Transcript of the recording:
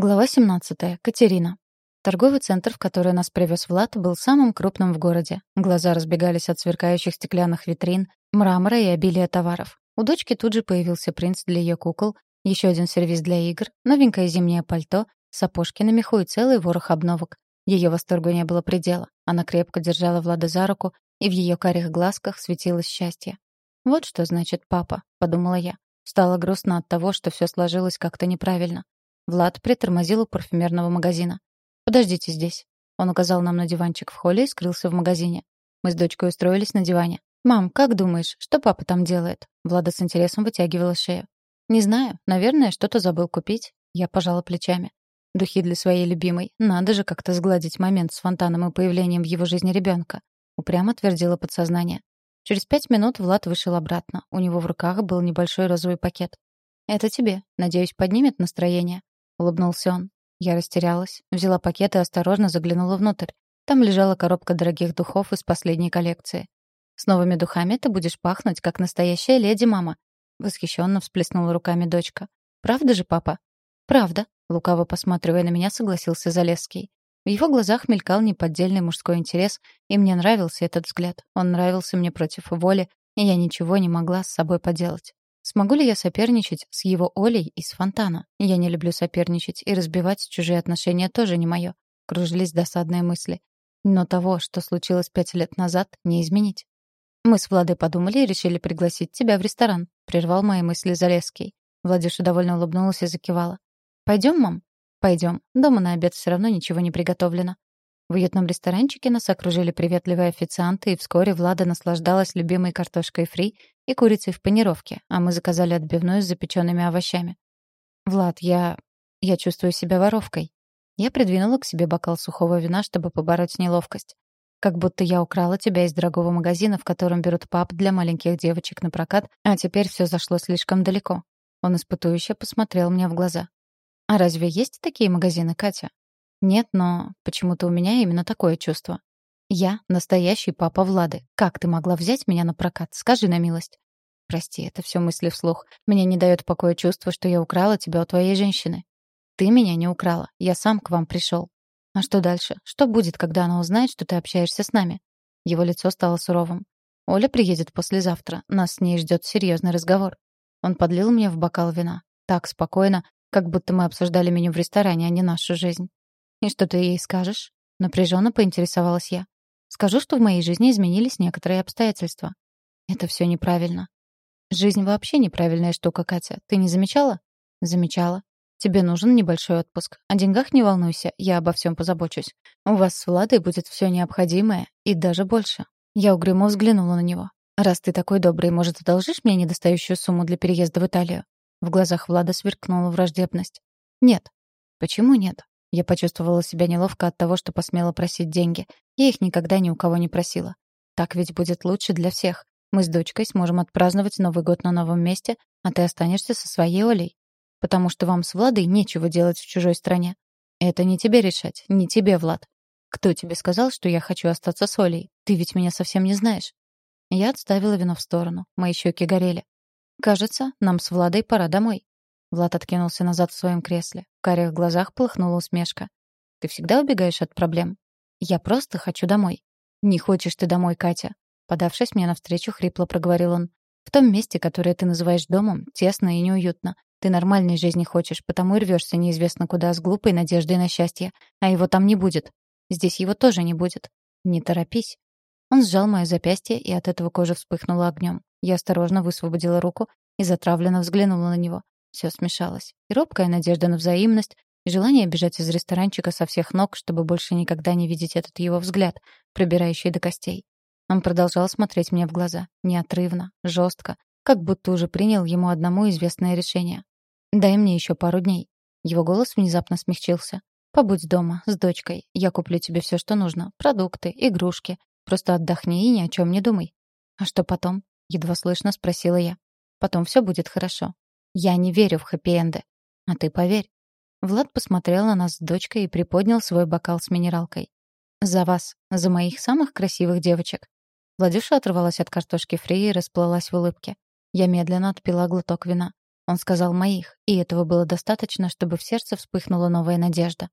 Глава 17. Катерина. Торговый центр, в который нас привез Влад, был самым крупным в городе. Глаза разбегались от сверкающих стеклянных витрин, мрамора и обилия товаров. У дочки тут же появился принц для ее кукол, еще один сервиз для игр, новенькое зимнее пальто, сапожки на меху и целый ворох обновок. Ее восторгу не было предела. Она крепко держала Влада за руку, и в ее карих глазках светилось счастье. «Вот что значит папа», — подумала я. Стало грустно от того, что все сложилось как-то неправильно. Влад притормозил у парфюмерного магазина. «Подождите здесь». Он указал нам на диванчик в холле и скрылся в магазине. Мы с дочкой устроились на диване. «Мам, как думаешь, что папа там делает?» Влада с интересом вытягивала шею. «Не знаю. Наверное, что-то забыл купить». Я пожала плечами. Духи для своей любимой. Надо же как-то сгладить момент с фонтаном и появлением в его жизни ребенка. Упрямо твердило подсознание. Через пять минут Влад вышел обратно. У него в руках был небольшой розовый пакет. «Это тебе. Надеюсь, поднимет настроение». — улыбнулся он. Я растерялась, взяла пакет и осторожно заглянула внутрь. Там лежала коробка дорогих духов из последней коллекции. «С новыми духами ты будешь пахнуть, как настоящая леди, мама», — восхищенно всплеснула руками дочка. «Правда же, папа?» «Правда», — лукаво посматривая на меня, согласился Залесский. В его глазах мелькал неподдельный мужской интерес, и мне нравился этот взгляд. Он нравился мне против воли, и я ничего не могла с собой поделать. Смогу ли я соперничать с его Олей из фонтана? Я не люблю соперничать, и разбивать чужие отношения тоже не мое. Кружились досадные мысли. Но того, что случилось пять лет назад, не изменить. Мы с Владой подумали и решили пригласить тебя в ресторан. Прервал мои мысли Залесский. Владюша довольно улыбнулась и закивала. Пойдем, мам? Пойдем. Дома на обед все равно ничего не приготовлено. В уютном ресторанчике нас окружили приветливые официанты, и вскоре Влада наслаждалась любимой картошкой фри и курицей в панировке, а мы заказали отбивную с запеченными овощами. «Влад, я... я чувствую себя воровкой». Я придвинула к себе бокал сухого вина, чтобы побороть неловкость. Как будто я украла тебя из дорогого магазина, в котором берут пап для маленьких девочек на прокат, а теперь все зашло слишком далеко. Он испытующе посмотрел мне в глаза. «А разве есть такие магазины, Катя?» Нет, но почему-то у меня именно такое чувство. Я настоящий папа Влады. Как ты могла взять меня на прокат? Скажи на милость. Прости, это все мысли вслух. Мне не дает покоя чувство, что я украла тебя у твоей женщины. Ты меня не украла. Я сам к вам пришел. А что дальше? Что будет, когда она узнает, что ты общаешься с нами? Его лицо стало суровым. Оля приедет послезавтра. Нас с ней ждет серьезный разговор. Он подлил мне в бокал вина. Так спокойно, как будто мы обсуждали меню в ресторане, а не нашу жизнь. «И что ты ей скажешь?» — напряженно поинтересовалась я. «Скажу, что в моей жизни изменились некоторые обстоятельства». «Это все неправильно». «Жизнь вообще неправильная штука, Катя. Ты не замечала?» «Замечала. Тебе нужен небольшой отпуск. О деньгах не волнуйся, я обо всем позабочусь. У вас с Владой будет все необходимое, и даже больше». Я угрюмо взглянула на него. «Раз ты такой добрый, может, одолжишь мне недостающую сумму для переезда в Италию?» В глазах Влада сверкнула враждебность. «Нет». «Почему нет?» Я почувствовала себя неловко от того, что посмела просить деньги. Я их никогда ни у кого не просила. Так ведь будет лучше для всех. Мы с дочкой сможем отпраздновать Новый год на новом месте, а ты останешься со своей Олей. Потому что вам с Владой нечего делать в чужой стране. Это не тебе решать, не тебе, Влад. Кто тебе сказал, что я хочу остаться с Олей? Ты ведь меня совсем не знаешь. Я отставила вино в сторону. Мои щеки горели. Кажется, нам с Владой пора домой. Влад откинулся назад в своем кресле. В карих глазах полыхнула усмешка. «Ты всегда убегаешь от проблем?» «Я просто хочу домой». «Не хочешь ты домой, Катя?» Подавшись мне навстречу, хрипло проговорил он. «В том месте, которое ты называешь домом, тесно и неуютно. Ты нормальной жизни хочешь, потому и рвешься неизвестно куда с глупой надеждой на счастье. А его там не будет. Здесь его тоже не будет. Не торопись». Он сжал мое запястье, и от этого кожа вспыхнула огнем. Я осторожно высвободила руку и затравленно взглянула на него. Все смешалось. И робкая надежда на взаимность, и желание бежать из ресторанчика со всех ног, чтобы больше никогда не видеть этот его взгляд, пробирающий до костей. Он продолжал смотреть мне в глаза, неотрывно, жестко, как будто уже принял ему одному известное решение. «Дай мне еще пару дней». Его голос внезапно смягчился. «Побудь дома, с дочкой. Я куплю тебе все, что нужно. Продукты, игрушки. Просто отдохни и ни о чем не думай». «А что потом?» — едва слышно спросила я. «Потом все будет хорошо. Я не верю в хэппи-энды. А ты поверь. Влад посмотрел на нас с дочкой и приподнял свой бокал с минералкой. «За вас, за моих самых красивых девочек». Владюша оторвалась от картошки фри и расплылась в улыбке. Я медленно отпила глоток вина. Он сказал «моих», и этого было достаточно, чтобы в сердце вспыхнула новая надежда.